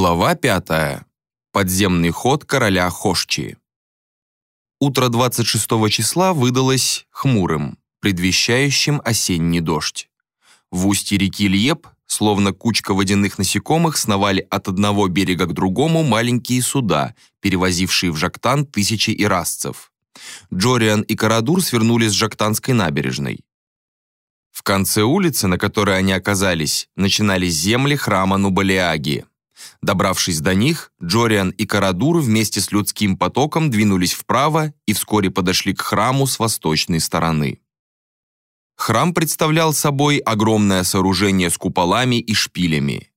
Глава 5. Подземный ход короля Хошчи. Утро 26 числа выдалось хмурым, предвещающим осенний дождь. В устье реки Льеп, словно кучка водяных насекомых, сновали от одного берега к другому маленькие суда, перевозившие в Жактан тысячи ирасцев. Джориан и Карадур свернули с Жактанской набережной. В конце улицы, на которой они оказались, начинались земли храма Нубалиаги. Добравшись до них, Джориан и Карадур вместе с людским потоком двинулись вправо и вскоре подошли к храму с восточной стороны. Храм представлял собой огромное сооружение с куполами и шпилями.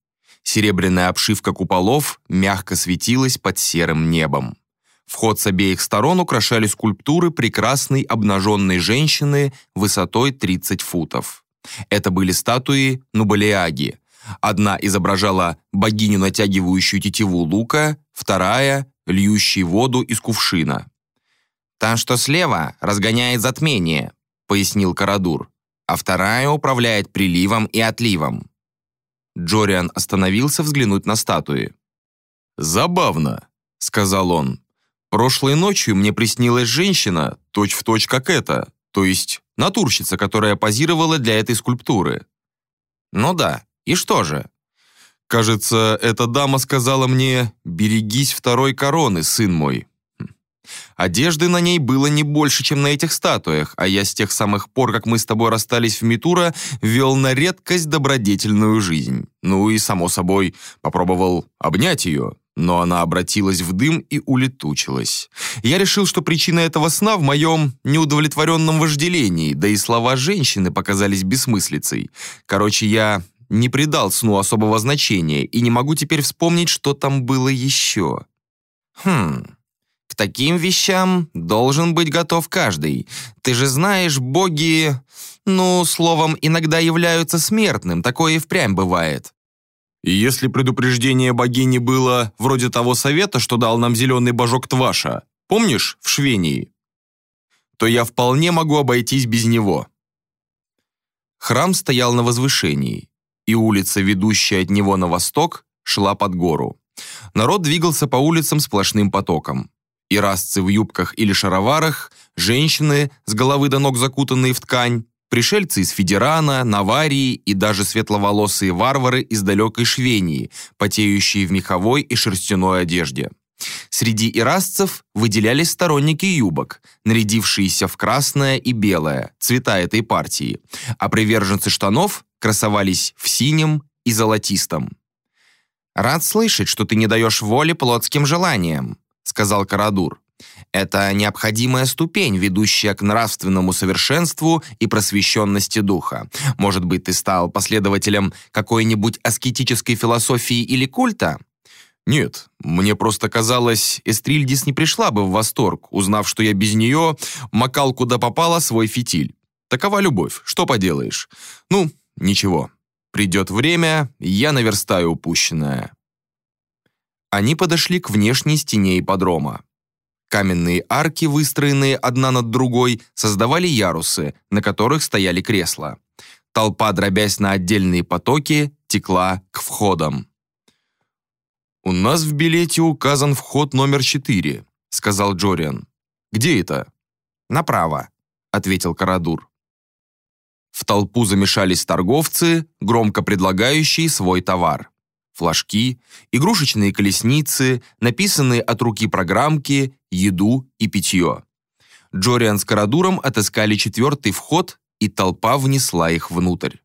Серебряная обшивка куполов мягко светилась под серым небом. Вход с обеих сторон украшали скульптуры прекрасной обнаженной женщины высотой 30 футов. Это были статуи Нубалиаги, Одна изображала богиню, натягивающую тетиву лука, вторая — льющий воду из кувшина. «Та, что слева, разгоняет затмение», — пояснил Карадур, «а вторая управляет приливом и отливом». Джориан остановился взглянуть на статуи. «Забавно», — сказал он. «Прошлой ночью мне приснилась женщина, точь-в-точь точь как эта, то есть натурщица, которая позировала для этой скульптуры». «Ну да, и что же? Кажется, эта дама сказала мне «берегись второй короны, сын мой». Хм. Одежды на ней было не больше, чем на этих статуях, а я с тех самых пор, как мы с тобой расстались в Митура, вел на редкость добродетельную жизнь. Ну и, само собой, попробовал обнять ее, но она обратилась в дым и улетучилась. Я решил, что причина этого сна в моем неудовлетворенном вожделении, да и слова женщины показались бессмыслицей. Короче, я не придал сну особого значения и не могу теперь вспомнить, что там было еще. Хм, к таким вещам должен быть готов каждый. Ты же знаешь, боги, ну, словом, иногда являются смертным, такое и впрямь бывает. И если предупреждение богини было вроде того совета, что дал нам зеленый божок Тваша, помнишь, в Швении, то я вполне могу обойтись без него. Храм стоял на возвышении и улица, ведущая от него на восток, шла под гору. Народ двигался по улицам сплошным потоком. Ирасцы в юбках или шароварах, женщины, с головы до ног закутанные в ткань, пришельцы из Федерана, Наварии и даже светловолосые варвары из далекой Швении, потеющие в меховой и шерстяной одежде. Среди ирасцев выделялись сторонники юбок, нарядившиеся в красное и белое, цвета этой партии, а приверженцы штанов красовались в синем и золотистом. «Рад слышать, что ты не даешь воли плотским желаниям», сказал Карадур. «Это необходимая ступень, ведущая к нравственному совершенству и просвещенности духа. Может быть, ты стал последователем какой-нибудь аскетической философии или культа?» Нет, мне просто казалось, Эстрильдис не пришла бы в восторг, узнав, что я без нее макал куда попало свой фитиль. Такова любовь, что поделаешь. Ну, ничего, придет время, я наверстаю упущенное. Они подошли к внешней стене ипподрома. Каменные арки, выстроенные одна над другой, создавали ярусы, на которых стояли кресла. Толпа, дробясь на отдельные потоки, текла к входам. «У нас в билете указан вход номер четыре», — сказал Джориан. «Где это?» «Направо», — ответил Карадур. В толпу замешались торговцы, громко предлагающие свой товар. Флажки, игрушечные колесницы, написанные от руки программки, еду и питье. Джориан с Карадуром отыскали четвертый вход, и толпа внесла их внутрь.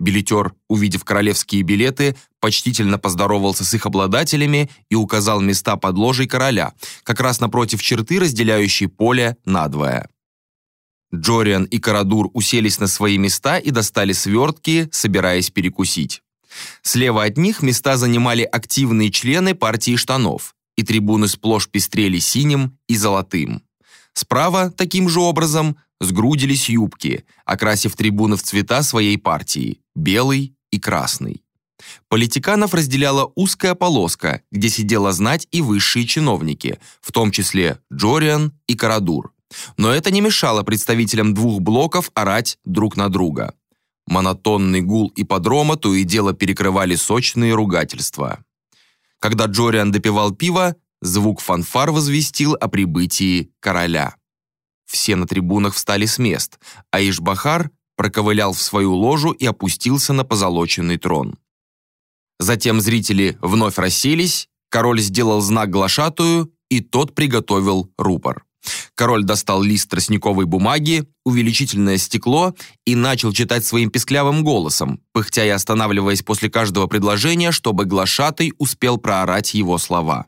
Билетер, увидев королевские билеты, почтительно поздоровался с их обладателями и указал места под ложей короля, как раз напротив черты, разделяющей поле надвое. Джориан и Карадур уселись на свои места и достали свертки, собираясь перекусить. Слева от них места занимали активные члены партии штанов, и трибуны сплошь пестрели синим и золотым. Справа, таким же образом, сгрудились юбки, окрасив трибуны в цвета своей партии – белый и красный. Политиканов разделяла узкая полоска, где сидела знать и высшие чиновники, в том числе Джориан и Карадур. Но это не мешало представителям двух блоков орать друг на друга. Монотонный гул ипподрома то и дело перекрывали сочные ругательства. Когда Джориан допивал пиво, звук фанфар возвестил о прибытии короля. Все на трибунах встали с мест, а Ишбахар проковылял в свою ложу и опустился на позолоченный трон. Затем зрители вновь расселись, король сделал знак глашатую, и тот приготовил рупор. Король достал лист тростниковой бумаги, увеличительное стекло и начал читать своим песклявым голосом, пыхтя и останавливаясь после каждого предложения, чтобы глашатый успел проорать его слова.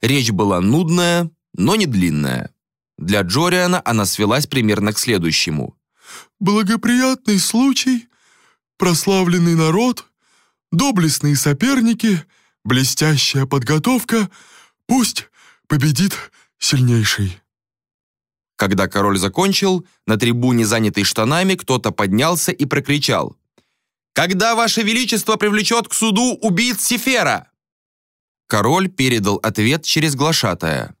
Речь была нудная, но не длинная. Для Джориана она свелась примерно к следующему. «Благоприятный случай, прославленный народ, доблестные соперники, блестящая подготовка, пусть победит сильнейший». Когда король закончил, на трибуне, занятой штанами, кто-то поднялся и прокричал. «Когда ваше величество привлечет к суду убийц Сефера?» Король передал ответ через глашатая.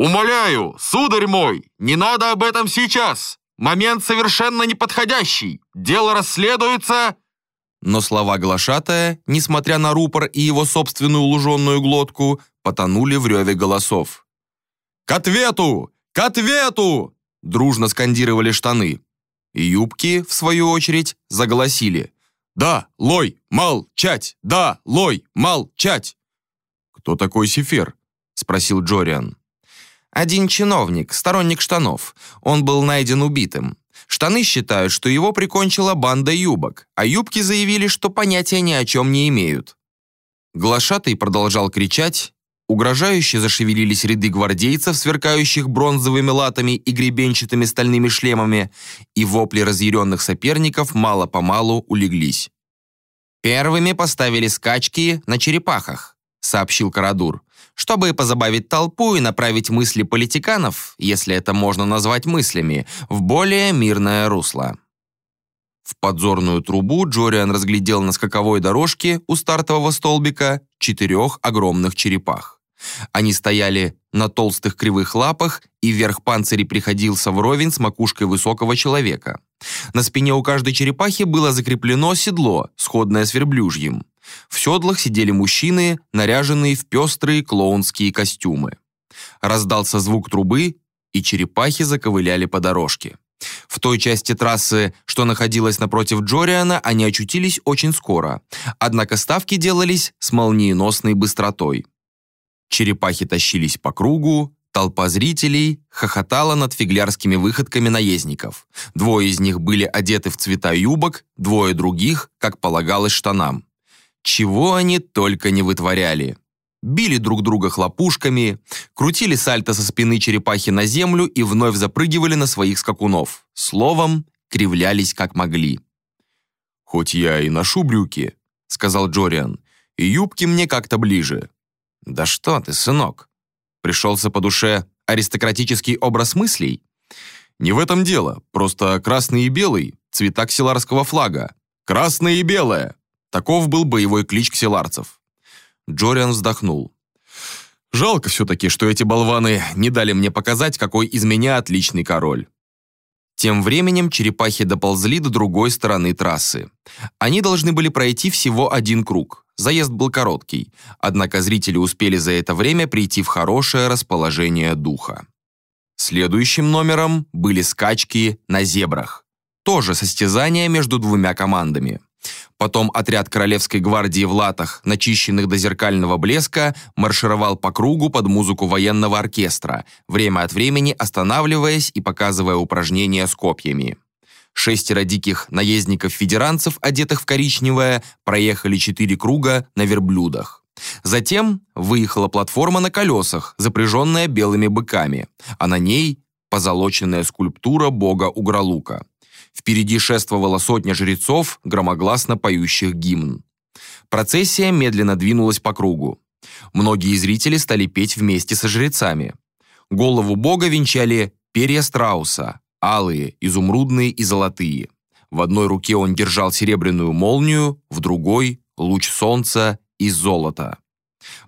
«Умоляю, сударь мой, не надо об этом сейчас. Момент совершенно неподходящий. Дело расследуется...» Но слова глашатая, несмотря на рупор и его собственную луженную глотку, потонули в реве голосов. «К ответу! «К ответу!» – дружно скандировали штаны. И юбки, в свою очередь, заголосили. «Да, Лой, молчать! Да, Лой, молчать!» «Кто такой Сефер?» – спросил Джориан. «Один чиновник, сторонник штанов. Он был найден убитым. Штаны считают, что его прикончила банда юбок, а юбки заявили, что понятия ни о чем не имеют». Глашатый продолжал кричать, Угрожающе зашевелились ряды гвардейцев, сверкающих бронзовыми латами и гребенчатыми стальными шлемами, и вопли разъяренных соперников мало-помалу улеглись. «Первыми поставили скачки на черепахах», — сообщил Карадур, чтобы позабавить толпу и направить мысли политиканов, если это можно назвать мыслями, в более мирное русло. В подзорную трубу Джориан разглядел на скаковой дорожке у стартового столбика четырех огромных черепах. Они стояли на толстых кривых лапах, и верх панциря приходился вровень с макушкой высокого человека. На спине у каждой черепахи было закреплено седло, сходное с верблюжьим. В седлах сидели мужчины, наряженные в пестрые клоунские костюмы. Раздался звук трубы, и черепахи заковыляли по дорожке. В той части трассы, что находилась напротив Джориана, они очутились очень скоро. Однако ставки делались с молниеносной быстротой. Черепахи тащились по кругу, толпа зрителей хохотала над фиглярскими выходками наездников. Двое из них были одеты в цвета юбок, двое других, как полагалось, штанам. Чего они только не вытворяли. Били друг друга хлопушками, крутили сальто со спины черепахи на землю и вновь запрыгивали на своих скакунов. Словом, кривлялись как могли. «Хоть я и ношу брюки», — сказал Джориан, — «и юбки мне как-то ближе. «Да что ты, сынок!» Пришелся по душе аристократический образ мыслей? Не в этом дело, просто красный и белый – цвета ксиларского флага. Красное и белое! Таков был боевой клич ксиларцев. Джориан вздохнул. Жалко все-таки, что эти болваны не дали мне показать, какой из меня отличный король. Тем временем черепахи доползли до другой стороны трассы. Они должны были пройти всего один круг. Заезд был короткий, однако зрители успели за это время прийти в хорошее расположение духа. Следующим номером были скачки на зебрах. Тоже состязание между двумя командами. Потом отряд Королевской гвардии в латах, начищенных до зеркального блеска, маршировал по кругу под музыку военного оркестра, время от времени останавливаясь и показывая упражнения с копьями. Шестеро диких наездников-федеранцев, одетых в коричневое, проехали четыре круга на верблюдах. Затем выехала платформа на колесах, запряженная белыми быками, а на ней позолоченная скульптура бога Угралука. Впереди шествовала сотня жрецов, громогласно поющих гимн. Процессия медленно двинулась по кругу. Многие зрители стали петь вместе со жрецами. Голову бога венчали перья страуса, алые, изумрудные и золотые. В одной руке он держал серебряную молнию, в другой — луч солнца из золота.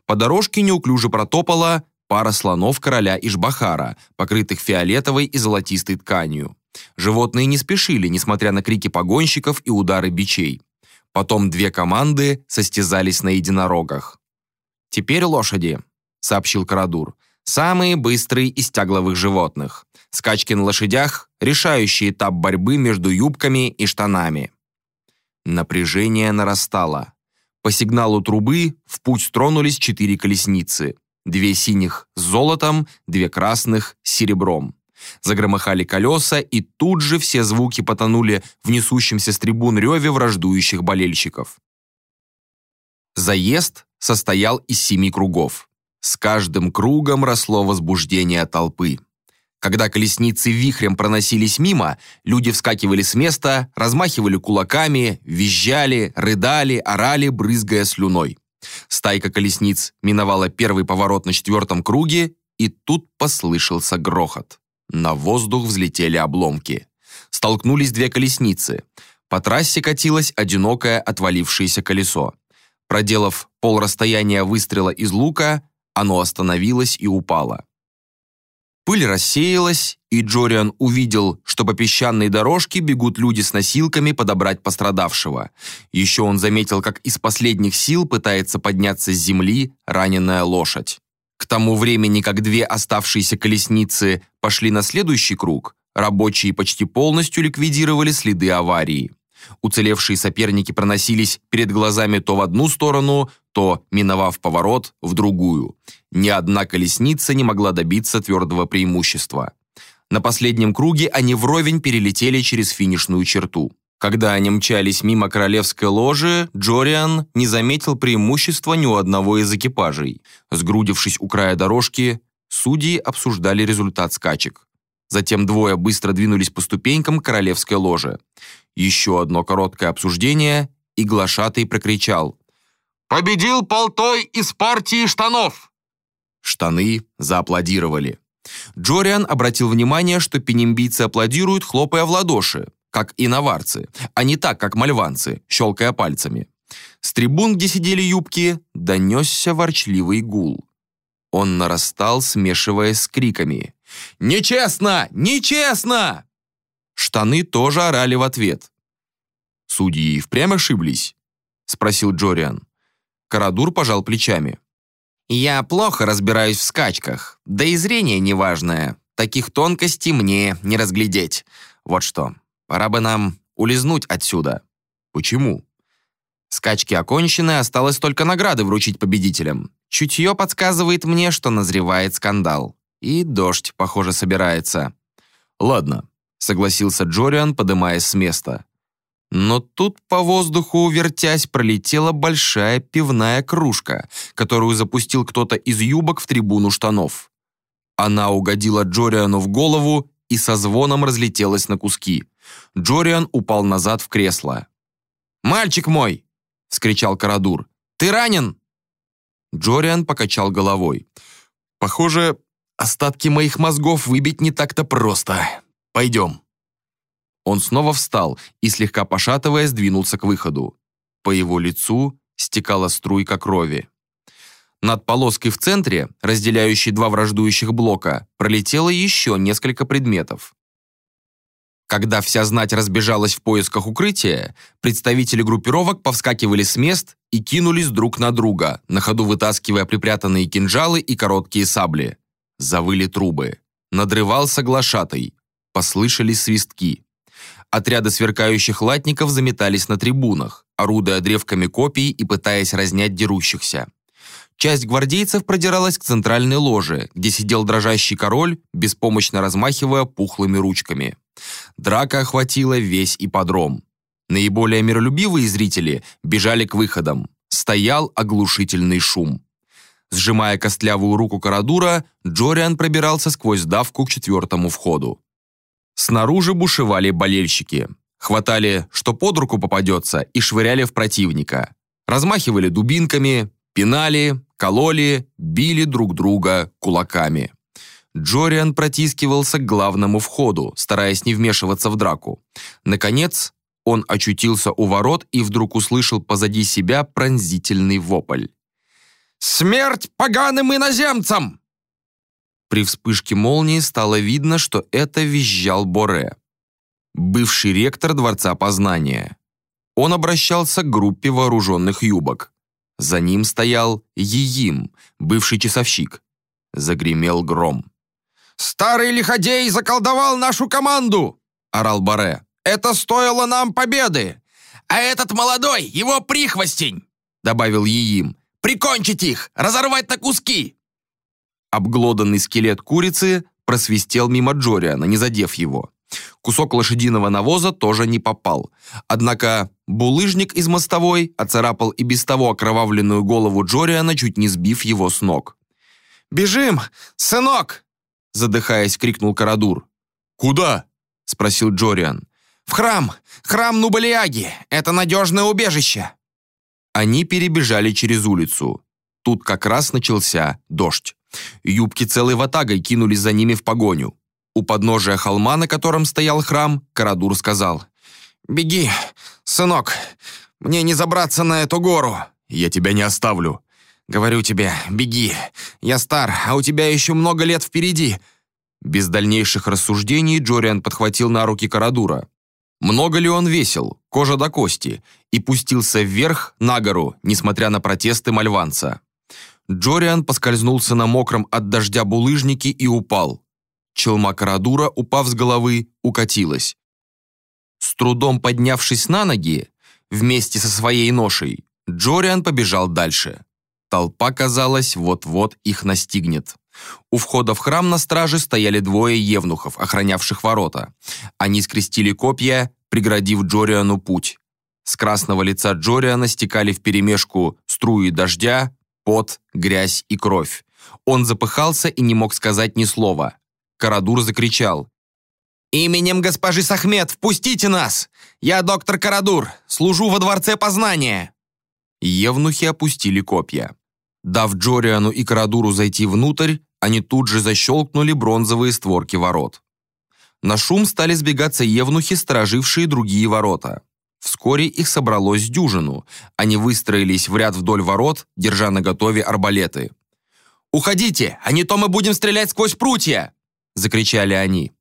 По дорожке неуклюже протопала пара слонов короля Ишбахара, покрытых фиолетовой и золотистой тканью. Животные не спешили, несмотря на крики погонщиков и удары бичей. Потом две команды состязались на единорогах. «Теперь лошади», — сообщил Карадур. «Самые быстрые из тягловых животных. Скачки на лошадях — решающий этап борьбы между юбками и штанами». Напряжение нарастало. По сигналу трубы в путь тронулись четыре колесницы. Две синих с золотом, две красных с серебром. Загромыхали колеса, и тут же все звуки потонули в несущемся с трибун реве враждующих болельщиков. Заезд состоял из семи кругов. С каждым кругом росло возбуждение толпы. Когда колесницы вихрем проносились мимо, люди вскакивали с места, размахивали кулаками, визжали, рыдали, орали, брызгая слюной. Стайка колесниц миновала первый поворот на четвертом круге, и тут послышался грохот. На воздух взлетели обломки. Столкнулись две колесницы. По трассе катилось одинокое отвалившееся колесо. Проделав полрасстояния выстрела из лука, оно остановилось и упало. Пыль рассеялась, и Джориан увидел, что по песчаной дорожке бегут люди с носилками подобрать пострадавшего. Еще он заметил, как из последних сил пытается подняться с земли раненая лошадь. К тому времени, как две оставшиеся колесницы пошли на следующий круг, рабочие почти полностью ликвидировали следы аварии. Уцелевшие соперники проносились перед глазами то в одну сторону, то, миновав поворот, в другую. Ни одна колесница не могла добиться твердого преимущества. На последнем круге они вровень перелетели через финишную черту. Когда они мчались мимо королевской ложи, Джориан не заметил преимущества ни у одного из экипажей. Сгрудившись у края дорожки, судьи обсуждали результат скачек. Затем двое быстро двинулись по ступенькам королевской ложи. Еще одно короткое обсуждение, и глашатый прокричал «Победил полтой из партии штанов!» Штаны зааплодировали. Джориан обратил внимание, что пенембийцы аплодируют, хлопая в ладоши, как и наварцы, а не так, как мальванцы, щелкая пальцами. С трибун, где сидели юбки, донесся ворчливый гул. Он нарастал, смешиваясь с криками. «Нечестно! Нечестно!» Штаны тоже орали в ответ. «Судьи впрямь ошиблись?» — спросил Джориан. Карадур пожал плечами. «Я плохо разбираюсь в скачках, да и зрение неважное. Таких тонкостей мне не разглядеть. Вот что, пора бы нам улизнуть отсюда». «Почему?» Скачки окончены, осталось только награды вручить победителям. Чутье подсказывает мне, что назревает скандал. И дождь, похоже, собирается. «Ладно», — согласился Джориан, подымаясь с места. Но тут по воздуху, вертясь, пролетела большая пивная кружка, которую запустил кто-то из юбок в трибуну штанов. Она угодила Джориану в голову и со звоном разлетелась на куски. Джориан упал назад в кресло. «Мальчик мой!» — вскричал Карадур. «Ты ранен?» Джориан покачал головой. «Похоже, остатки моих мозгов выбить не так-то просто. Пойдем». Он снова встал и, слегка пошатываясь, двинулся к выходу. По его лицу стекала струйка крови. Над полоской в центре, разделяющей два враждующих блока, пролетело еще несколько предметов. Когда вся знать разбежалась в поисках укрытия, представители группировок повскакивали с мест и кинулись друг на друга, на ходу вытаскивая припрятанные кинжалы и короткие сабли. Завыли трубы. Надрывался глашатый. Послышались свистки. Отряды сверкающих латников заметались на трибунах, орудуя древками копий и пытаясь разнять дерущихся. Часть гвардейцев продиралась к центральной ложе, где сидел дрожащий король, беспомощно размахивая пухлыми ручками. Драка охватила весь ипподром. Наиболее миролюбивые зрители бежали к выходам. Стоял оглушительный шум. Сжимая костлявую руку Карадура, Джориан пробирался сквозь давку к четвертому входу. Снаружи бушевали болельщики. Хватали, что под руку попадется, и швыряли в противника. Размахивали дубинками, пинали, кололи, били друг друга кулаками. Джориан протискивался к главному входу, стараясь не вмешиваться в драку. Наконец, он очутился у ворот и вдруг услышал позади себя пронзительный вопль. «Смерть поганым иноземцам!» При вспышке молнии стало видно, что это визжал Боре, бывший ректор Дворца Познания. Он обращался к группе вооруженных юбок. За ним стоял Еим, бывший часовщик. Загремел гром. «Старый лиходей заколдовал нашу команду!» — орал Баре. «Это стоило нам победы!» «А этот молодой, его прихвостень!» — добавил Еим. «Прикончить их! Разорвать на куски!» Обглоданный скелет курицы просвистел мимо Джориана, не задев его. Кусок лошадиного навоза тоже не попал. Однако булыжник из мостовой оцарапал и без того окровавленную голову Джориана, чуть не сбив его с ног. «Бежим, сынок!» задыхаясь, крикнул Карадур. «Куда?» спросил Джориан. «В храм! Храм Нубалиаги! Это надежное убежище!» Они перебежали через улицу. Тут как раз начался дождь. Юбки целой ватагой кинулись за ними в погоню. У подножия холма, на котором стоял храм, Карадур сказал. «Беги, сынок, мне не забраться на эту гору». «Я тебя не оставлю». «Говорю тебе, беги. Я стар, а у тебя еще много лет впереди». Без дальнейших рассуждений Джориан подхватил на руки Карадура. Много ли он весил, кожа до кости, и пустился вверх, на гору, несмотря на протесты мальванца. Джориан поскользнулся на мокром от дождя булыжнике и упал. Челма Карадура, упав с головы, укатилась. С трудом поднявшись на ноги, вместе со своей ношей, Джориан побежал дальше. Толпа, казалось, вот-вот их настигнет. У входа в храм на страже стояли двое евнухов, охранявших ворота. Они скрестили копья, преградив Джориану путь. С красного лица Джориана стекали вперемешку струи дождя, пот, грязь и кровь. Он запыхался и не мог сказать ни слова. Карадур закричал. «Именем госпожи Сахмет, впустите нас! Я доктор Карадур, служу во дворце познания!» Евнухи опустили копья. Дав Джориану и Карадуру зайти внутрь, они тут же защелкнули бронзовые створки ворот. На шум стали сбегаться евнухи, сторожившие другие ворота. Вскоре их собралось дюжину. Они выстроились в ряд вдоль ворот, держа наготове арбалеты. «Уходите, а не то мы будем стрелять сквозь прутья!» – закричали они.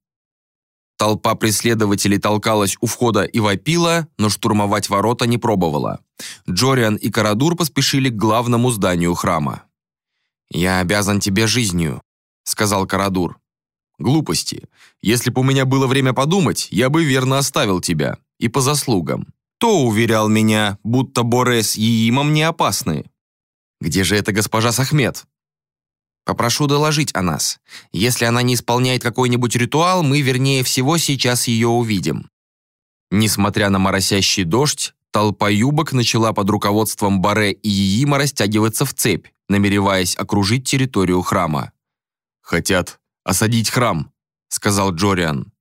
Толпа преследователей толкалась у входа и вопила, но штурмовать ворота не пробовала. Джориан и Карадур поспешили к главному зданию храма. «Я обязан тебе жизнью», — сказал Карадур. «Глупости. Если бы у меня было время подумать, я бы верно оставил тебя. И по заслугам. То уверял меня, будто Борес и Имам не опасны. Где же эта госпожа Сахмет?» Попрошу доложить о нас. Если она не исполняет какой-нибудь ритуал, мы, вернее всего, сейчас ее увидим». Несмотря на моросящий дождь, толпа юбок начала под руководством Баре и Иима растягиваться в цепь, намереваясь окружить территорию храма. «Хотят осадить храм», — сказал Джориан.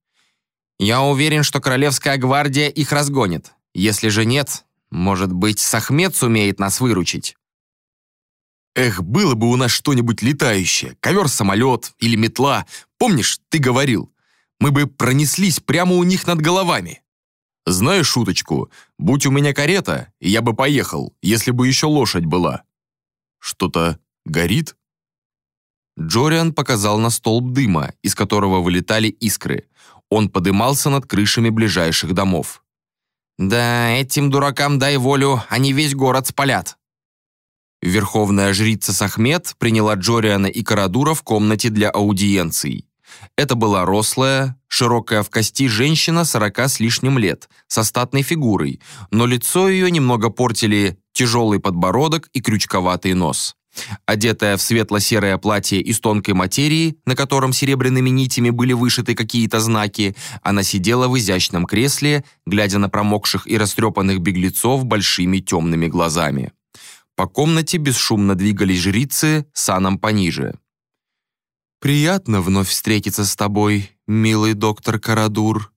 «Я уверен, что Королевская гвардия их разгонит. Если же нет, может быть, Сахмет сумеет нас выручить». Эх, было бы у нас что-нибудь летающее, ковер-самолет или метла. Помнишь, ты говорил, мы бы пронеслись прямо у них над головами. Знаешь шуточку, будь у меня карета, я бы поехал, если бы еще лошадь была. Что-то горит? Джориан показал на столб дыма, из которого вылетали искры. Он подымался над крышами ближайших домов. «Да, этим дуракам дай волю, они весь город спалят», Верховная жрица Сахмет приняла Джориана и Карадура в комнате для аудиенций. Это была рослая, широкая в кости женщина сорока с лишним лет, со статной фигурой, но лицо ее немного портили тяжелый подбородок и крючковатый нос. Одетая в светло-серое платье из тонкой материи, на котором серебряными нитями были вышиты какие-то знаки, она сидела в изящном кресле, глядя на промокших и растрепанных беглецов большими темными глазами. По комнате бесшумно двигались жрицы саном пониже. «Приятно вновь встретиться с тобой, милый доктор Карадур»,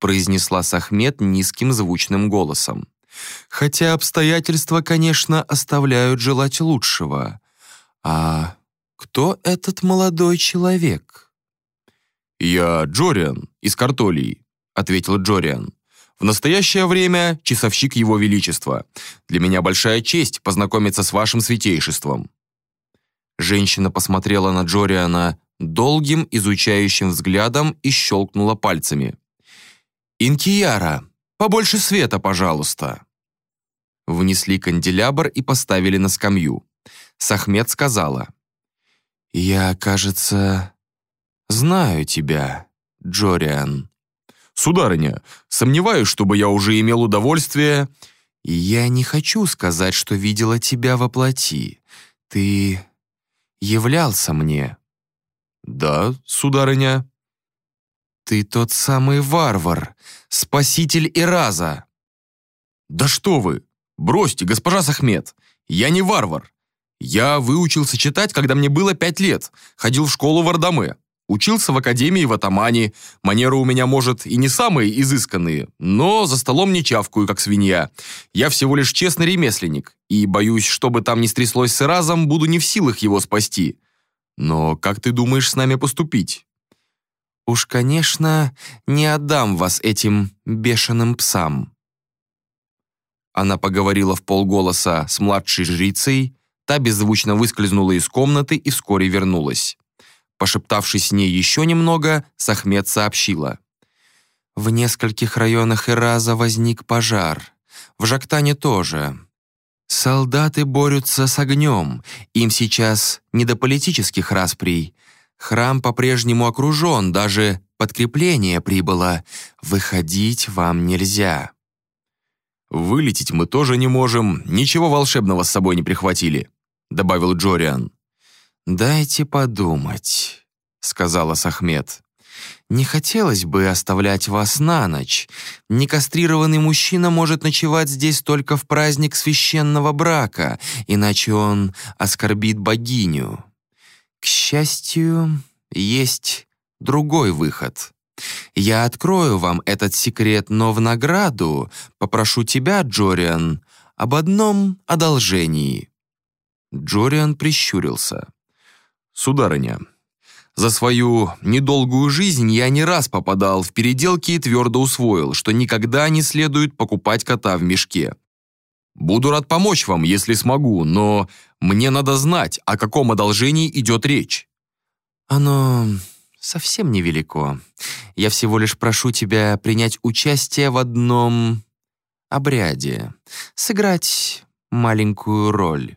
произнесла Сахмет низким звучным голосом. «Хотя обстоятельства, конечно, оставляют желать лучшего. А кто этот молодой человек?» «Я Джориан из Картолии», — ответил Джориан. В настоящее время часовщик Его Величества. Для меня большая честь познакомиться с вашим святейшеством». Женщина посмотрела на Джориана долгим изучающим взглядом и щелкнула пальцами. «Инкияра, побольше света, пожалуйста». Внесли канделябр и поставили на скамью. Сахмет сказала, «Я, кажется, знаю тебя, Джориан». «Сударыня, сомневаюсь, чтобы я уже имел удовольствие...» «Я не хочу сказать, что видела тебя во плоти. Ты являлся мне». «Да, сударыня». «Ты тот самый варвар, спаситель Ираза». «Да что вы! Бросьте, госпожа Сахмет! Я не варвар! Я выучился читать, когда мне было пять лет, ходил в школу в Ардаме, учился в академии в Атамане, манеры у меня, может, и не самые изысканные, но за столом не чавкаю, как свинья. Я всего лишь честный ремесленник, и, боюсь, что бы там ни стряслось с Иразом, буду не в силах его спасти. Но как ты думаешь с нами поступить?» «Уж, конечно, не отдам вас этим бешеным псам», она поговорила в полголоса с младшей жрицей, та беззвучно выскользнула из комнаты и вскоре вернулась. Пошептавшись с ней еще немного, Сахмет сообщила. «В нескольких районах Ираза возник пожар. В Жактане тоже. Солдаты борются с огнем. Им сейчас не до политических расприй. Храм по-прежнему окружен, даже подкрепление прибыло. Выходить вам нельзя». «Вылететь мы тоже не можем, ничего волшебного с собой не прихватили», добавил Джориан. «Дайте подумать», — сказала Сахмет. «Не хотелось бы оставлять вас на ночь. Некастрированный мужчина может ночевать здесь только в праздник священного брака, иначе он оскорбит богиню. К счастью, есть другой выход». Я открою вам этот секрет, но в награду попрошу тебя, Джориан, об одном одолжении». Джориан прищурился. «Сударыня, за свою недолгую жизнь я не раз попадал в переделки и твердо усвоил, что никогда не следует покупать кота в мешке. Буду рад помочь вам, если смогу, но мне надо знать, о каком одолжении идет речь». «Оно совсем невелико. Я всего лишь прошу тебя принять участие в одном обряде, сыграть маленькую роль».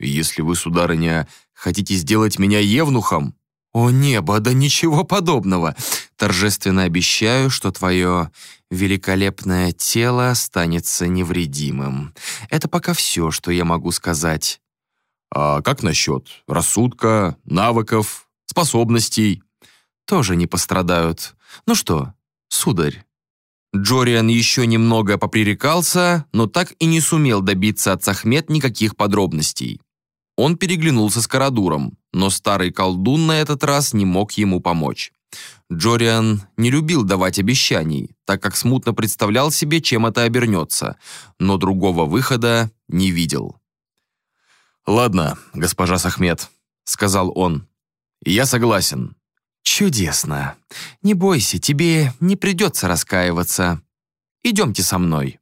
«Если вы, сударыня, хотите сделать меня евнухом?» «О небо, да ничего подобного! Торжественно обещаю, что твое великолепное тело останется невредимым. Это пока все, что я могу сказать». «А как насчет рассудка, навыков, способностей?» Тоже не пострадают. Ну что, сударь?» Джориан еще немного попререкался, но так и не сумел добиться от Сахмет никаких подробностей. Он переглянулся с Карадуром, но старый колдун на этот раз не мог ему помочь. Джориан не любил давать обещаний, так как смутно представлял себе, чем это обернется, но другого выхода не видел. «Ладно, госпожа Сахмет», — сказал он. «Я согласен. «Чудесно. Не бойся, тебе не придется раскаиваться. Идемте со мной».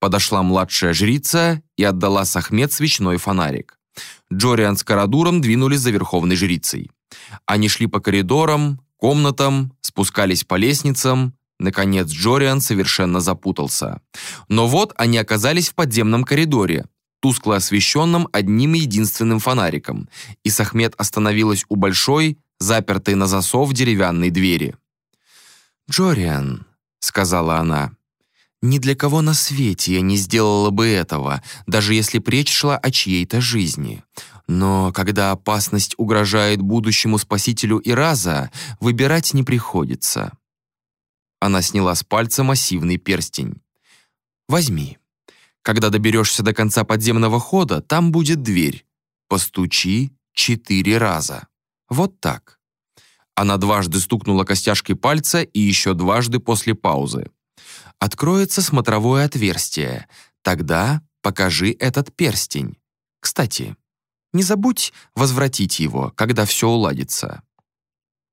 Подошла младшая жрица и отдала Сахмет свечной фонарик. Джориан с Карадуром двинулись за верховной жрицей. Они шли по коридорам, комнатам, спускались по лестницам. Наконец Джориан совершенно запутался. Но вот они оказались в подземном коридоре, тускло освещенном одним единственным фонариком, и Сахмет остановилась у большой, запертой на засов деревянной двери. «Джориан», — сказала она, — «ни для кого на свете я не сделала бы этого, даже если речь шла о чьей-то жизни. Но когда опасность угрожает будущему спасителю Ираза, выбирать не приходится». Она сняла с пальца массивный перстень. «Возьми. Когда доберешься до конца подземного хода, там будет дверь. Постучи четыре раза». Вот так. Она дважды стукнула костяшкой пальца и еще дважды после паузы. Откроется смотровое отверстие. Тогда покажи этот перстень. Кстати, не забудь возвратить его, когда все уладится.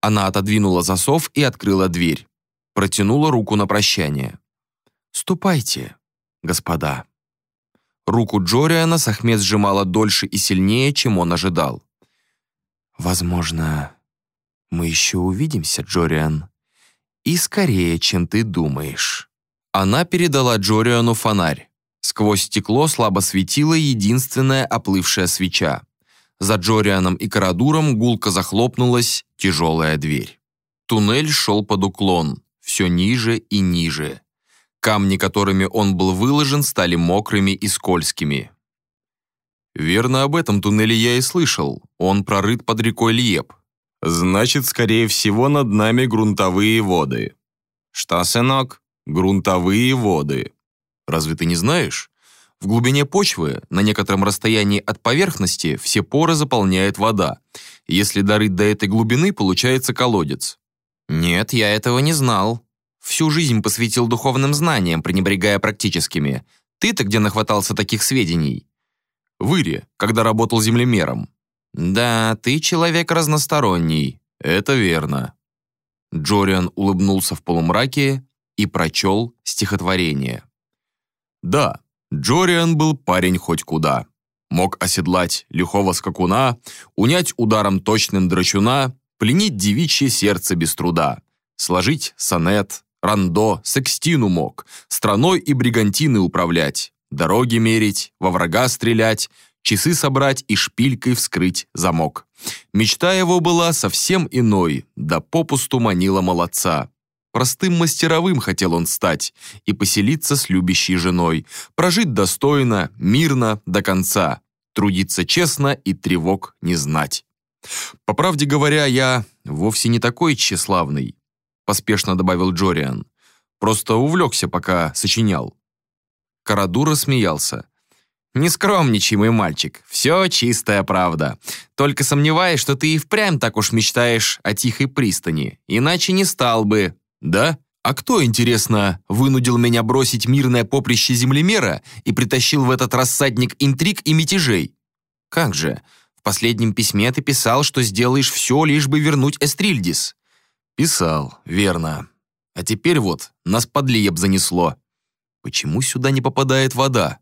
Она отодвинула засов и открыла дверь. Протянула руку на прощание. «Ступайте, господа». Руку Джориана Сахмет сжимала дольше и сильнее, чем он ожидал. «Возможно, мы еще увидимся, Джориан. И скорее, чем ты думаешь». Она передала Джориану фонарь. Сквозь стекло слабо светила единственная оплывшая свеча. За Джорианом и Карадуром гулко захлопнулась тяжелая дверь. Туннель шел под уклон, все ниже и ниже. Камни, которыми он был выложен, стали мокрыми и скользкими. Верно, об этом туннеле я и слышал. Он прорыт под рекой Льеп. Значит, скорее всего, над нами грунтовые воды. Что, сынок? Грунтовые воды. Разве ты не знаешь? В глубине почвы, на некотором расстоянии от поверхности, все поры заполняет вода. Если дорыть до этой глубины, получается колодец. Нет, я этого не знал. Всю жизнь посвятил духовным знаниям, пренебрегая практическими. Ты-то где нахватался таких сведений? В Ире, когда работал землемером. Да, ты человек разносторонний. Это верно. Джориан улыбнулся в полумраке и прочел стихотворение. Да, Джориан был парень хоть куда. Мог оседлать лихого скакуна, унять ударом точным драчуна, пленить девичье сердце без труда, сложить сонет, рандо, секстину мог, страной и бригантины управлять, дороги мерить, во врага стрелять, часы собрать и шпилькой вскрыть замок. Мечта его была совсем иной, да попусту манила молодца. Простым мастеровым хотел он стать и поселиться с любящей женой, прожить достойно, мирно, до конца, трудиться честно и тревог не знать. «По правде говоря, я вовсе не такой тщеславный», поспешно добавил Джориан. «Просто увлекся, пока сочинял». Карадура смеялся. «Не скромничай, мой мальчик, все чистая правда. Только сомневаюсь, что ты и впрямь так уж мечтаешь о тихой пристани, иначе не стал бы, да? А кто, интересно, вынудил меня бросить мирное поприще землемера и притащил в этот рассадник интриг и мятежей? Как же, в последнем письме ты писал, что сделаешь все, лишь бы вернуть Эстрильдис. Писал, верно. А теперь вот, нас под леб занесло. Почему сюда не попадает вода?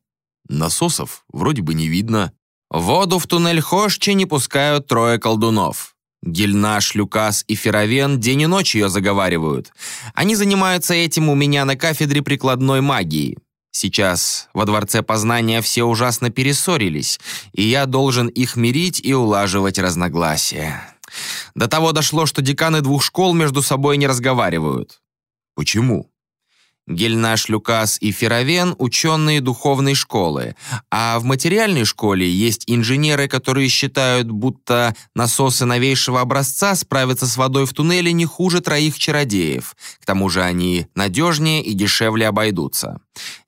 Насосов вроде бы не видно. Воду в туннель Хошчи не пускают трое колдунов. Гильнаш, Люкас и Феровен день и ночь ее заговаривают. Они занимаются этим у меня на кафедре прикладной магии. Сейчас во Дворце Познания все ужасно перессорились, и я должен их мирить и улаживать разногласия. До того дошло, что деканы двух школ между собой не разговаривают. Почему? Гельнаш, Люкас и Феровен – ученые духовной школы, а в материальной школе есть инженеры, которые считают, будто насосы новейшего образца справятся с водой в туннеле не хуже троих чародеев. К тому же они надежнее и дешевле обойдутся.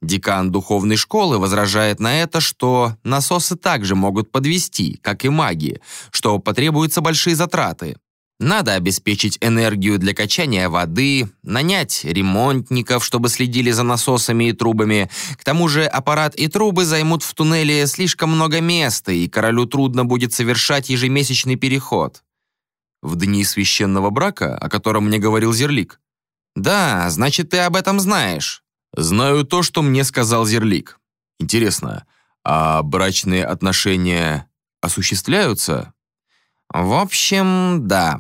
Декан духовной школы возражает на это, что насосы также могут подвести, как и маги, что потребуются большие затраты. Надо обеспечить энергию для качания воды, нанять ремонтников, чтобы следили за насосами и трубами. К тому же аппарат и трубы займут в туннеле слишком много места, и королю трудно будет совершать ежемесячный переход. В дни священного брака, о котором мне говорил Зерлик? Да, значит, ты об этом знаешь. Знаю то, что мне сказал Зерлик. Интересно, а брачные отношения осуществляются? В общем, да.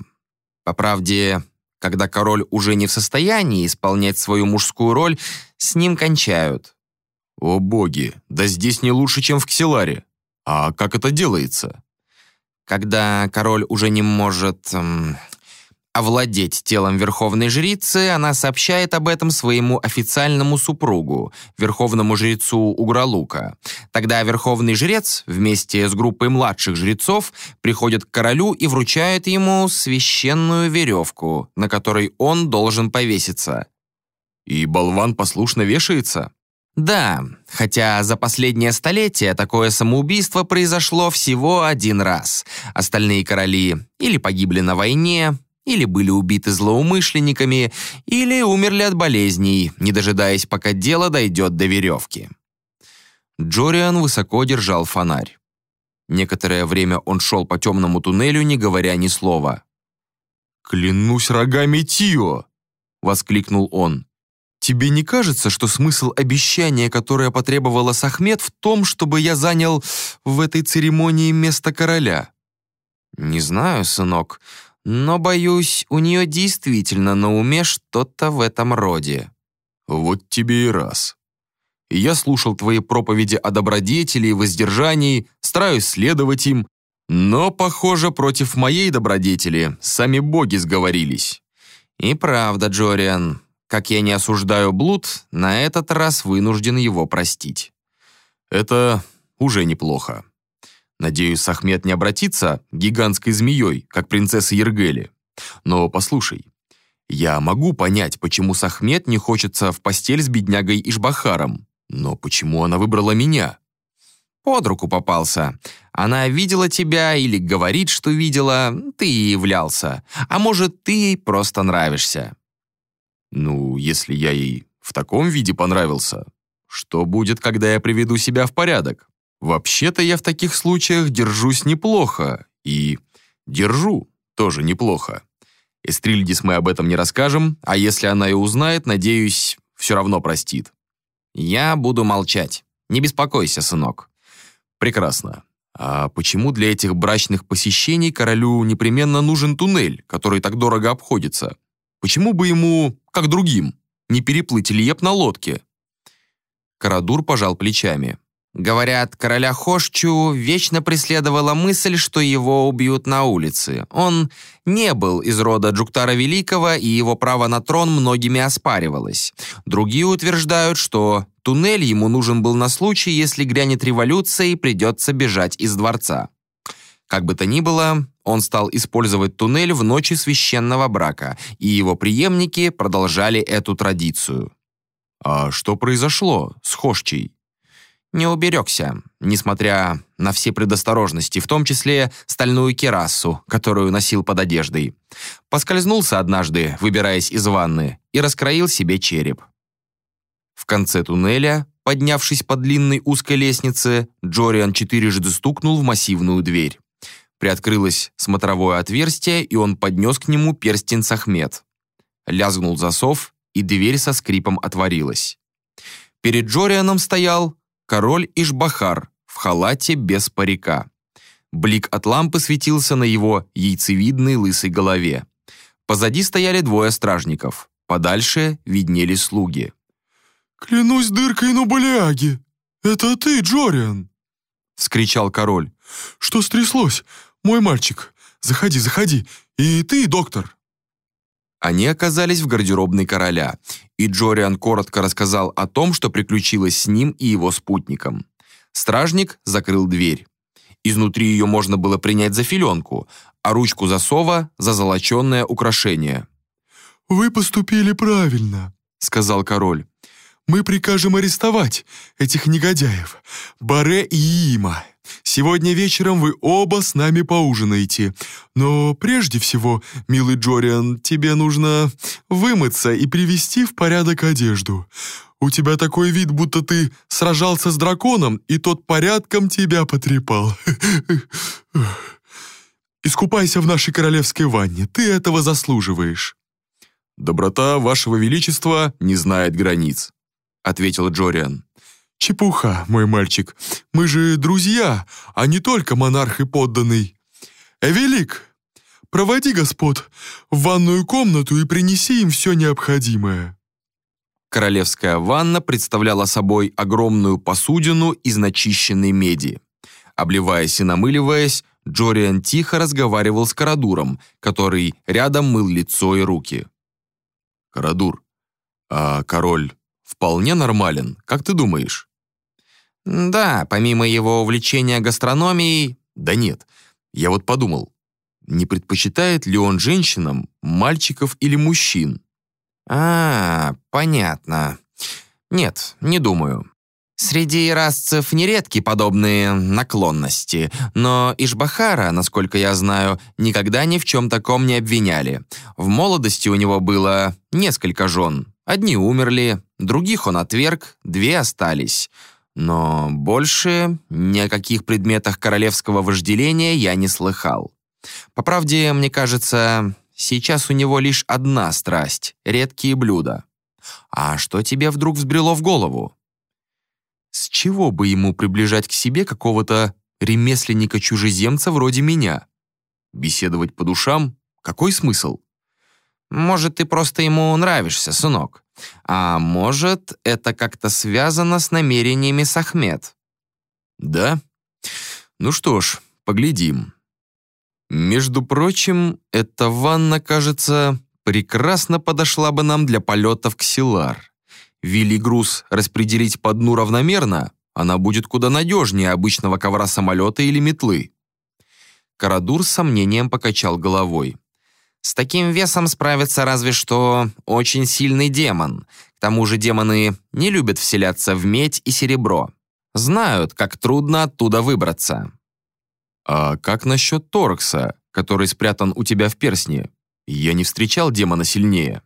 По правде, когда король уже не в состоянии исполнять свою мужскую роль, с ним кончают. О боги, да здесь не лучше, чем в Ксиларе. А как это делается? Когда король уже не может эм, овладеть телом верховной жрицы, она сообщает об этом своему официальному супругу, верховному жрецу Угралука. Тогда верховный жрец вместе с группой младших жрецов приходит к королю и вручает ему священную веревку, на которой он должен повеситься. И болван послушно вешается? Да, хотя за последнее столетие такое самоубийство произошло всего один раз. Остальные короли или погибли на войне, или были убиты злоумышленниками, или умерли от болезней, не дожидаясь, пока дело дойдет до веревки. Джориан высоко держал фонарь. Некоторое время он шел по темному туннелю, не говоря ни слова. «Клянусь рогами Тио!» — воскликнул он. «Тебе не кажется, что смысл обещания, которое потребовала Сахмет, в том, чтобы я занял в этой церемонии место короля?» «Не знаю, сынок, но, боюсь, у нее действительно на уме что-то в этом роде». «Вот тебе и раз. я слушал твои проповеди о добродетели и воздержании, стараюсь следовать им, но, похоже, против моей добродетели сами боги сговорились. И правда, Джориан, как я не осуждаю блуд, на этот раз вынужден его простить. Это уже неплохо. Надеюсь, Сахмет не обратится гигантской змеей, как принцесса Ергели. Но послушай, я могу понять, почему Сахмет не хочется в постель с беднягой Ишбахаром. Но почему она выбрала меня? Под руку попался. Она видела тебя или говорит, что видела, ты и являлся. А может, ты ей просто нравишься. Ну, если я ей в таком виде понравился, что будет, когда я приведу себя в порядок? Вообще-то я в таких случаях держусь неплохо. И держу тоже неплохо. Эстрильдис мы об этом не расскажем, а если она и узнает, надеюсь, все равно простит. Я буду молчать. Не беспокойся, сынок. Прекрасно. А почему для этих брачных посещений королю непременно нужен туннель, который так дорого обходится? Почему бы ему, как другим, не переплыть Ильеп на лодке? Карадур пожал плечами. Говорят, короля Хошчу вечно преследовала мысль, что его убьют на улице. Он не был из рода Джуктара Великого, и его право на трон многими оспаривалось. Другие утверждают, что туннель ему нужен был на случай, если грянет революция и придется бежать из дворца. Как бы то ни было, он стал использовать туннель в ночи священного брака, и его преемники продолжали эту традицию. А что произошло с Хошчей? Не уберегся, несмотря на все предосторожности, в том числе стальную керасу, которую носил под одеждой. Поскользнулся однажды, выбираясь из ванны, и раскроил себе череп. В конце туннеля, поднявшись по длинной узкой лестнице, Джориан четырежды стукнул в массивную дверь. Приоткрылось смотровое отверстие, и он поднес к нему перстень Сахмет. Лязгнул засов, и дверь со скрипом отворилась. Перед Джорианом стоял король Ишбахар в халате без парика. Блик от лампы светился на его яйцевидной лысой голове. Позади стояли двое стражников. Подальше виднели слуги. «Клянусь дыркой на баляге! Это ты, Джориан!» — вскричал король. «Что стряслось? Мой мальчик, заходи, заходи. И ты, доктор!» Они оказались в гардеробной короля, и Джориан коротко рассказал о том, что приключилось с ним и его спутником. Стражник закрыл дверь. Изнутри ее можно было принять за филенку, а ручку засова — за золоченное украшение. «Вы поступили правильно», — сказал король. «Мы прикажем арестовать этих негодяев, Баре и Има. Сегодня вечером вы оба с нами поужинаете. Но прежде всего, милый Джориан, тебе нужно вымыться и привести в порядок одежду. У тебя такой вид, будто ты сражался с драконом, и тот порядком тебя потрепал. Искупайся в нашей королевской ванне, ты этого заслуживаешь». «Доброта вашего величества не знает границ», — ответил Джориан. «Чепуха, мой мальчик. Мы же друзья, а не только монарх и подданный. Эвелик, проводи господ в ванную комнату и принеси им все необходимое». Королевская ванна представляла собой огромную посудину из начищенной меди. Обливаясь и намыливаясь, Джориан тихо разговаривал с Карадуром, который рядом мыл лицо и руки. «Карадур, а король вполне нормален, как ты думаешь?» Да, помимо его увлечения гастрономией... Да нет, я вот подумал, не предпочитает ли он женщинам мальчиков или мужчин? А, понятно. Нет, не думаю. Среди ирасцев нередки подобные наклонности, но Ишбахара, насколько я знаю, никогда ни в чем таком не обвиняли. В молодости у него было несколько жен. Одни умерли, других он отверг, две остались. Но больше ни о каких предметах королевского вожделения я не слыхал. По правде, мне кажется, сейчас у него лишь одна страсть — редкие блюда. А что тебе вдруг взбрело в голову? С чего бы ему приближать к себе какого-то ремесленника-чужеземца вроде меня? Беседовать по душам? Какой смысл? Может, ты просто ему нравишься, сынок. А может, это как-то связано с намерениями Сахмет? Да? Ну что ж, поглядим. Между прочим, эта ванна, кажется, прекрасно подошла бы нам для полетов к Силар. Вели груз распределить по дну равномерно, она будет куда надежнее обычного ковра самолета или метлы. Карадур с сомнением покачал головой. С таким весом справится разве что очень сильный демон. К тому же демоны не любят вселяться в медь и серебро. Знают, как трудно оттуда выбраться. А как насчет Торкса, который спрятан у тебя в персне? Я не встречал демона сильнее.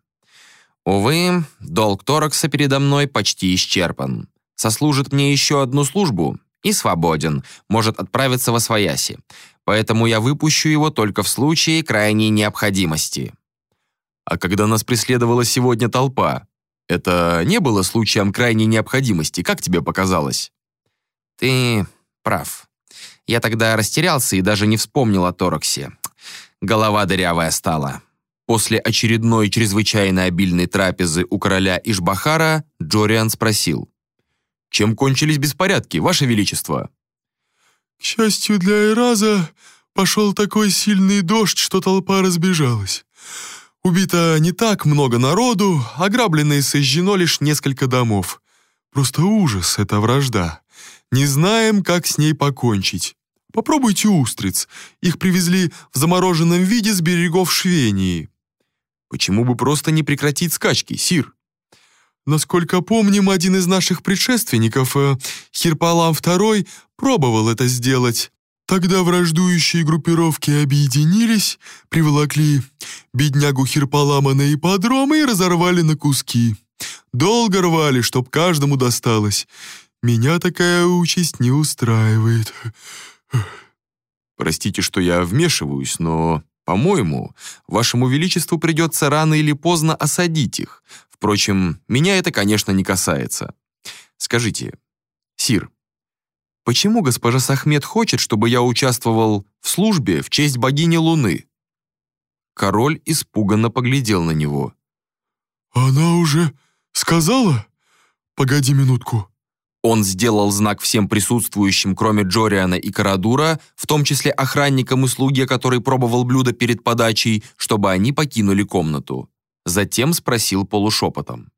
Увы, долг Торакса передо мной почти исчерпан. Сослужит мне еще одну службу и свободен, может отправиться во свояси. Поэтому я выпущу его только в случае крайней необходимости. А когда нас преследовала сегодня толпа, это не было случаем крайней необходимости, как тебе показалось? Ты прав. Я тогда растерялся и даже не вспомнил о Тораксе. Голова дырявая стала. После очередной чрезвычайно обильной трапезы у короля Ишбахара Джориан спросил. «Чем кончились беспорядки, Ваше Величество?» «К счастью для Эраза, пошел такой сильный дождь, что толпа разбежалась. Убито не так много народу, ограблено и сожжено лишь несколько домов. Просто ужас — это вражда. Не знаем, как с ней покончить. Попробуйте устриц. Их привезли в замороженном виде с берегов Швении. Почему бы просто не прекратить скачки, Сир? Насколько помним, один из наших предшественников, э, Хирпалам II, пробовал это сделать. Тогда враждующие группировки объединились, приволокли беднягу Хирпалама на ипподром и разорвали на куски. Долго рвали, чтоб каждому досталось. Меня такая участь не устраивает. Простите, что я вмешиваюсь, но, по-моему, вашему величеству придется рано или поздно осадить их. Впрочем, меня это, конечно, не касается. Скажите, Сир, почему госпожа Сахмет хочет, чтобы я участвовал в службе в честь богини Луны? Король испуганно поглядел на него. «Она уже сказала? Погоди минутку». Он сделал знак всем присутствующим, кроме Джориана и Карадура, в том числе охранникам и слуге, который пробовал блюдо перед подачей, чтобы они покинули комнату. Затем спросил полушепотом.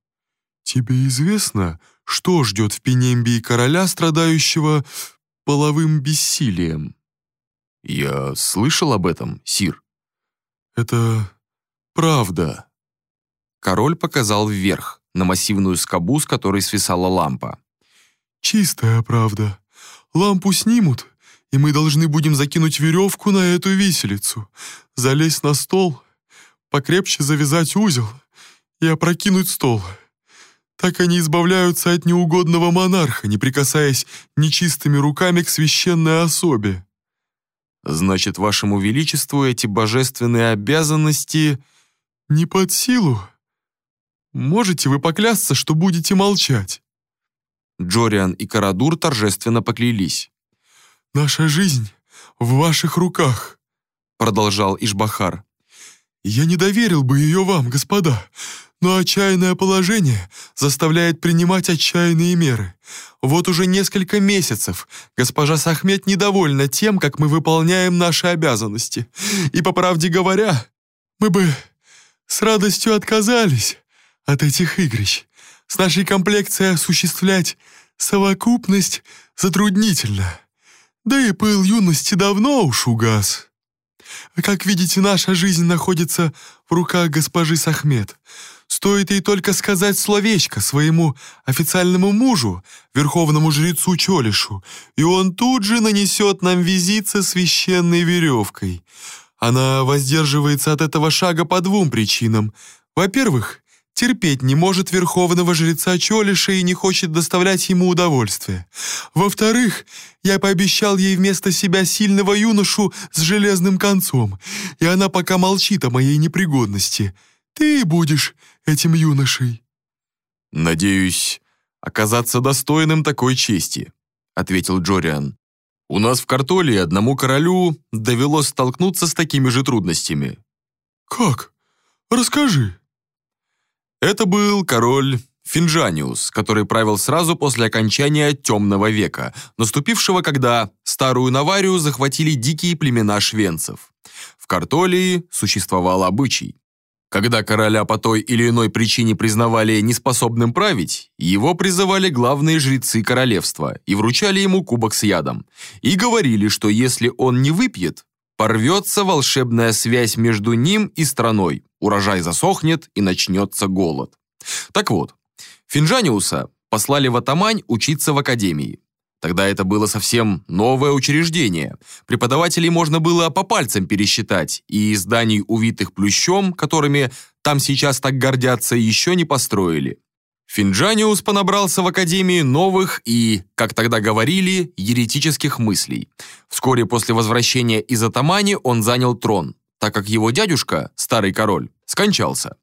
«Тебе известно, что ждет в Пенембии короля, страдающего половым бессилием?» «Я слышал об этом, Сир». «Это правда». Король показал вверх, на массивную скобу, с которой свисала лампа. «Чистая правда. Лампу снимут, и мы должны будем закинуть веревку на эту виселицу, залезть на стол, покрепче завязать узел и опрокинуть стол. Так они избавляются от неугодного монарха, не прикасаясь нечистыми руками к священной особе». «Значит, вашему величеству эти божественные обязанности не под силу? Можете вы поклясться, что будете молчать?» Джориан и Карадур торжественно поклялись. «Наша жизнь в ваших руках», — продолжал Ишбахар. «Я не доверил бы ее вам, господа, но отчаянное положение заставляет принимать отчаянные меры. Вот уже несколько месяцев госпожа Сахмет недовольна тем, как мы выполняем наши обязанности. И, по правде говоря, мы бы с радостью отказались от этих игрищ. С нашей комплекцией осуществлять совокупность затруднительно. Да и пыл юности давно уж угас. Как видите, наша жизнь находится в руках госпожи Сахмет. Стоит ей только сказать словечко своему официальному мужу, верховному жрецу Чолишу, и он тут же нанесет нам визит со священной веревкой. Она воздерживается от этого шага по двум причинам. Во-первых, терпеть не может верховного жреца Чолиша и не хочет доставлять ему удовольствие. Во-вторых, я пообещал ей вместо себя сильного юношу с железным концом, и она пока молчит о моей непригодности. Ты будешь этим юношей». «Надеюсь, оказаться достойным такой чести», — ответил Джориан. «У нас в Картоле одному королю довелось столкнуться с такими же трудностями». «Как? Расскажи». Это был король Финджаниус, который правил сразу после окончания Темного века, наступившего, когда Старую Наварию захватили дикие племена швенцев. В Картолии существовал обычай. Когда короля по той или иной причине признавали неспособным править, его призывали главные жрецы королевства и вручали ему кубок с ядом. И говорили, что если он не выпьет, порвется волшебная связь между ним и страной, урожай засохнет и начнется голод. Так вот, Финджаниуса послали в Атамань учиться в академии. Тогда это было совсем новое учреждение. Преподавателей можно было по пальцам пересчитать, и зданий, увитых плющом, которыми там сейчас так гордятся, еще не построили. Финджаниус понабрался в Академии новых и, как тогда говорили, еретических мыслей. Вскоре после возвращения из Атамани он занял трон, так как его дядюшка, старый король, скончался.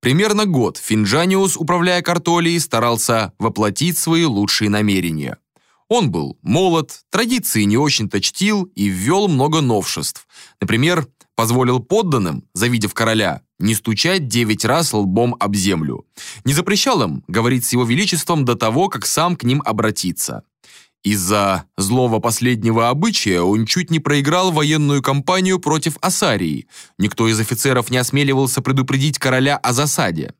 Примерно год Финджаниус, управляя Картолией, старался воплотить свои лучшие намерения. Он был молод, традиции не очень-то чтил и ввел много новшеств. Например, позволил подданным, завидев короля, не стучать девять раз лбом об землю. Не запрещал им говорить с его величеством до того, как сам к ним обратиться. Из-за злого последнего обычая он чуть не проиграл военную кампанию против Асарии. Никто из офицеров не осмеливался предупредить короля о засаде.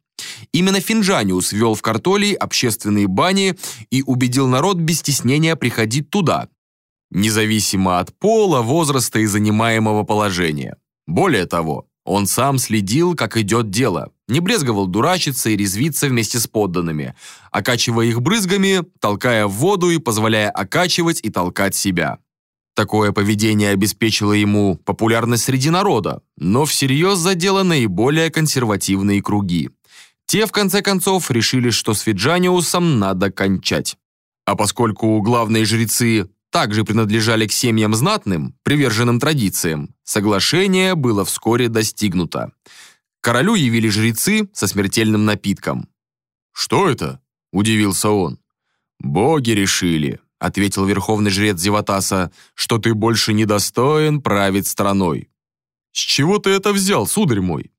Именно Финджаниус ввел в Картолии общественные бани и убедил народ без стеснения приходить туда, независимо от пола, возраста и занимаемого положения. Более того, он сам следил, как идет дело, не брезговал дурачиться и резвиться вместе с подданными, окачивая их брызгами, толкая в воду и позволяя окачивать и толкать себя. Такое поведение обеспечило ему популярность среди народа, но всерьез задело наиболее консервативные круги. Те, в конце концов, решили, что с Фиджаниусом надо кончать. А поскольку главные жрецы также принадлежали к семьям знатным, приверженным традициям, соглашение было вскоре достигнуто. Королю явили жрецы со смертельным напитком. «Что это?» – удивился он. «Боги решили», – ответил верховный жрец Зеватаса, «что ты больше не достоин править страной». «С чего ты это взял, сударь мой?»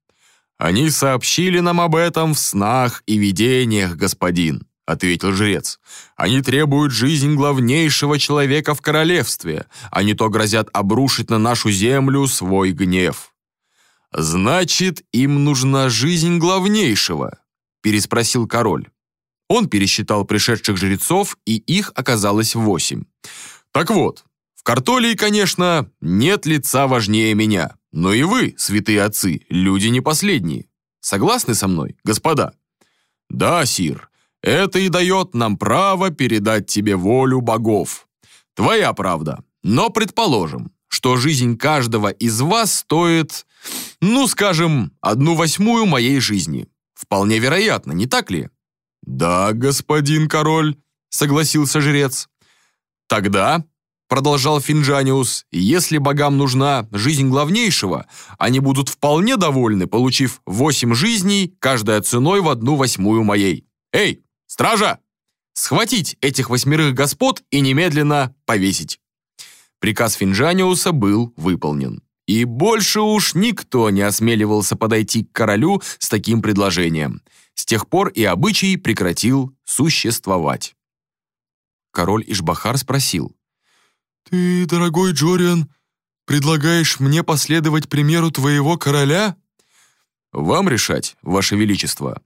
«Они сообщили нам об этом в снах и видениях, господин», — ответил жрец. «Они требуют жизнь главнейшего человека в королевстве, а не то грозят обрушить на нашу землю свой гнев». «Значит, им нужна жизнь главнейшего?» — переспросил король. Он пересчитал пришедших жрецов, и их оказалось восемь. «Так вот, в Картолии, конечно, нет лица важнее меня. Но и вы, святые отцы, люди не последние. Согласны со мной, господа? Да, сир, это и дает нам право передать тебе волю богов. Твоя правда. Но предположим, что жизнь каждого из вас стоит, ну, скажем, одну восьмую моей жизни. Вполне вероятно, не так ли? Да, господин король, согласился жрец. Тогда продолжал Финджаниус, если богам нужна жизнь главнейшего, они будут вполне довольны, получив восемь жизней, каждая ценой в одну восьмую моей. Эй, стража! Схватить этих восьмерых господ и немедленно повесить. Приказ Финджаниуса был выполнен. И больше уж никто не осмеливался подойти к королю с таким предложением. С тех пор и обычай прекратил существовать. Король Ишбахар спросил, «Ты, дорогой Джориан, предлагаешь мне последовать примеру твоего короля?» «Вам решать, ваше величество.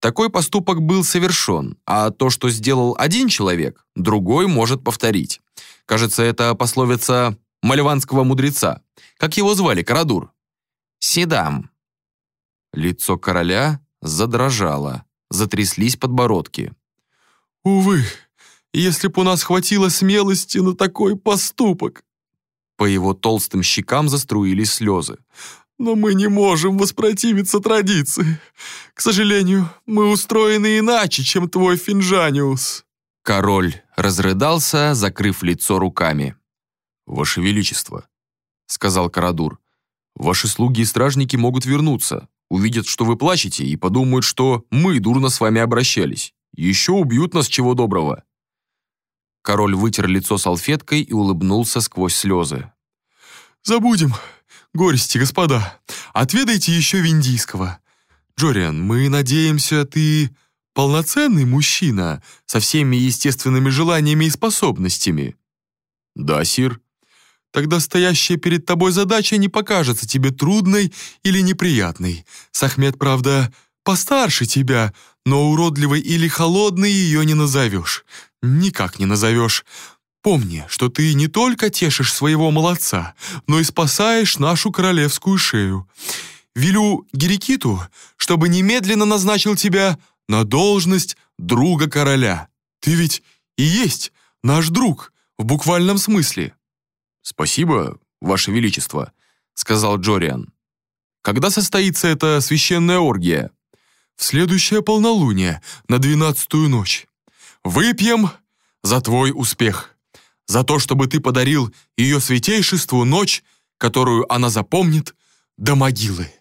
Такой поступок был совершен, а то, что сделал один человек, другой может повторить. Кажется, это пословица мальванского мудреца. Как его звали, Карадур?» «Седам». Лицо короля задрожало, затряслись подбородки. «Увы, если б у нас хватило смелости на такой поступок!» По его толстым щекам заструились слезы. «Но мы не можем воспротивиться традиции. К сожалению, мы устроены иначе, чем твой Финджаниус». Король разрыдался, закрыв лицо руками. «Ваше Величество», — сказал Карадур, — «ваши слуги и стражники могут вернуться, увидят, что вы плачете, и подумают, что мы дурно с вами обращались. Еще убьют нас чего доброго». Король вытер лицо салфеткой и улыбнулся сквозь слезы. «Забудем горести, господа. Отведайте еще виндийского. Джориан, мы надеемся, ты полноценный мужчина со всеми естественными желаниями и способностями. Да, сир. Тогда стоящая перед тобой задача не покажется тебе трудной или неприятной. Сахмед, правда, постарше тебя, но уродливой или холодной ее не назовешь. Никак не назовешь. Помни, что ты не только тешишь своего молодца, но и спасаешь нашу королевскую шею. Велю Герикиту, чтобы немедленно назначил тебя на должность друга короля. Ты ведь и есть наш друг в буквальном смысле». «Спасибо, Ваше Величество», — сказал Джориан. «Когда состоится эта священная оргия?» «В следующее полнолуние, на двенадцатую ночь. Выпьем за твой успех, за то, чтобы ты подарил ее святейшеству ночь, которую она запомнит до могилы».